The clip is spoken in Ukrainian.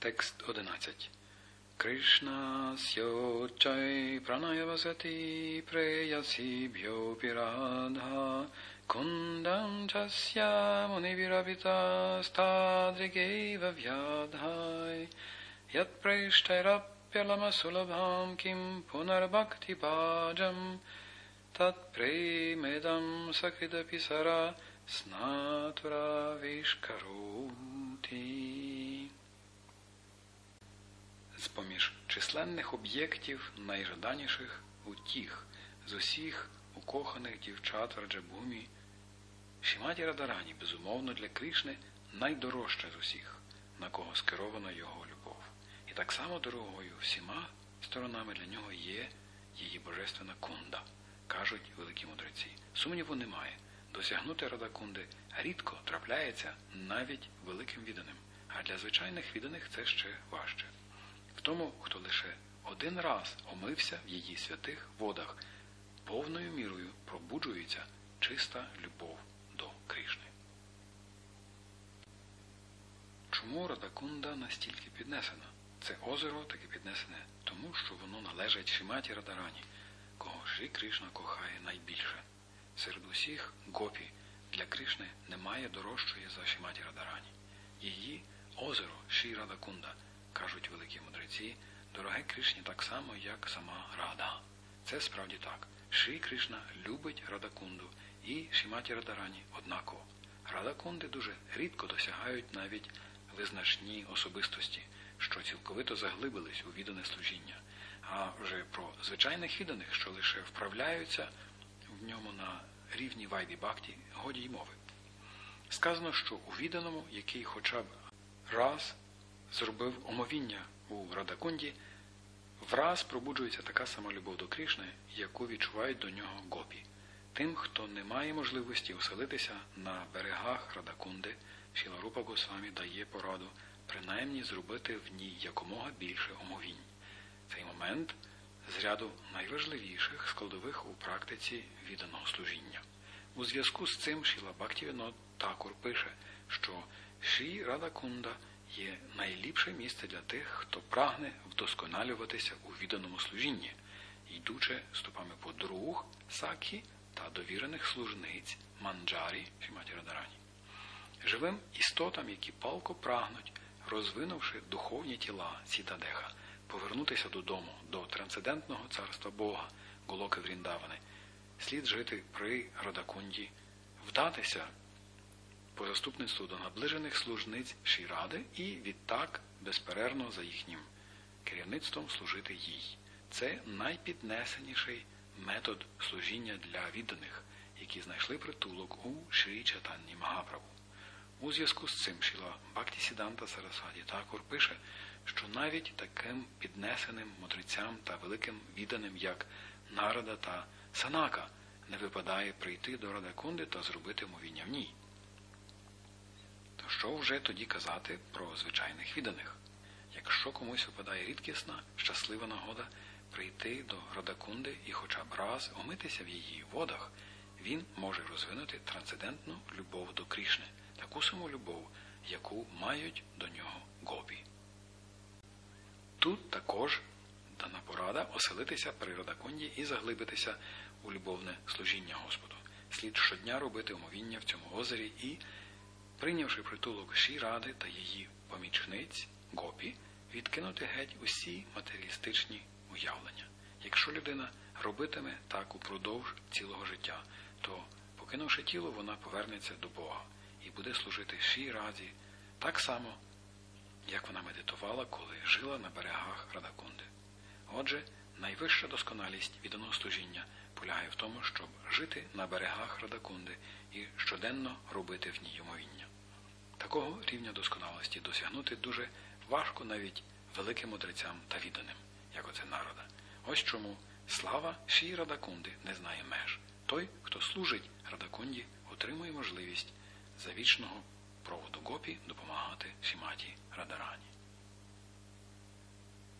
text 11. कृष्णास्योच्चै प्रणयवसति प्रेयसीभ्योऽपि राधा कुन्दं चस्य मुनिविरपितास्तादृगैव व्याधाय यत्प्रैष्टैरप्यलमसुलभां किं पुनर्भक्तिपाजं तत्प्रेमेदं सकृदपि सरा स्नातुराविष्करोति З-поміж численних об'єктів найжаданіших утіх з усіх укоханих дівчат в Раджабумі, Шіматі Радарані, безумовно, для Кришни найдорожча з усіх, на кого скерована його любов. І так само дорогою всіма сторонами для нього є її божественна кунда, кажуть великі мудреці. Сумніву немає. Досягнути Радакунди рідко трапляється навіть великим відданим, а для звичайних відданих це ще важче. Тому, хто лише один раз омився в її святих водах, повною мірою пробуджується чиста любов до Кришни. Чому Радакунда настільки піднесена? Це озеро таки піднесене тому, що воно належить Шиматі Радарані, кого Шрі Кришна кохає найбільше. Серед усіх гопі для Кришни немає дорожчої за Шиматі Радарані. Її озеро Ші Радакунда, кажуть великі мудреці, дороге Кришні так само, як сама Рада. Це справді так. Ші Кришна любить Радакунду і Шиматі Радарані однаково. Радакунди дуже рідко досягають навіть визначні особистості, що цілковито заглибились у віддане служіння. А вже про звичайних відданих, що лише вправляються в ньому на рівні Вайді Бхакті, годі й мови. Сказано, що у відданому, який хоча б раз зробив омовіння у Радакунді, враз пробуджується така сама любов до Кришни, яку відчувають до нього гопі. Тим, хто не має можливості оселитися на берегах Радакунди, Шіларупа Госвамі дає пораду принаймні зробити в ній якомога більше омовінь. Цей момент з ряду найважливіших складових у практиці відданого служіння. У зв'язку з цим Шіла Бхактівінод Такур пише, що Ші Радакунда є найліпше місце для тих, хто прагне вдосконалюватися у відданому служінні, йдучи ступами подруг, сакхі та довірених служниць манджарі Шіматі Радарані. Живим істотам, які палко прагнуть, розвинувши духовні тіла Сітадеха, повернутися додому, до трансцендентного царства Бога, Голоки Вріндавани, слід жити при Радакунді, вдатися по заступництву до наближених служниць Шіради і відтак безперервно за їхнім керівництвом служити їй. Це найпіднесеніший метод служіння для відданих, які знайшли притулок у Шрі Чатанні Магаправу. У зв'язку з цим Шіла Бхакті Сіданта Сарасваді Такур пише, що навіть таким піднесеним мудрецям та великим відданим, як Нарада та Санака, не випадає прийти до Радакунди та зробити мовіння в ній. Що вже тоді казати про звичайних відданих? Якщо комусь випадає рідкісна, щаслива нагода прийти до Радакунди і хоча б раз омитися в її водах, він може розвинути трансцендентну любов до Крішни, таку саму любов, яку мають до нього гопі. Тут також дана порада оселитися при Радакунді і заглибитися у любовне служіння Господу. Слід щодня робити омовіння в цьому озері і, прийнявши притулок Ші Ради та її помічниць гопі, відкинути геть усі матеріалістичні уявлення. Якщо людина робитиме так упродовж цілого життя, то, покинувши тіло, вона повернеться до Бога і буде служити Ші Раді так само, як вона медитувала, коли жила на берегах Радакунди. Отже, найвища досконалість відданого служіння полягає в тому, щоб жити на берегах Радакунди і щоденно робити в ній омовіння. Такого рівня досконалості досягнути дуже важко навіть великим мудрецям та відданим, як оце народа. Ось чому слава шій Радакунди не знає меж. Той, хто служить Радакунді, отримує можливість за вічного проводу гопі допомагати Шіматі Радарані.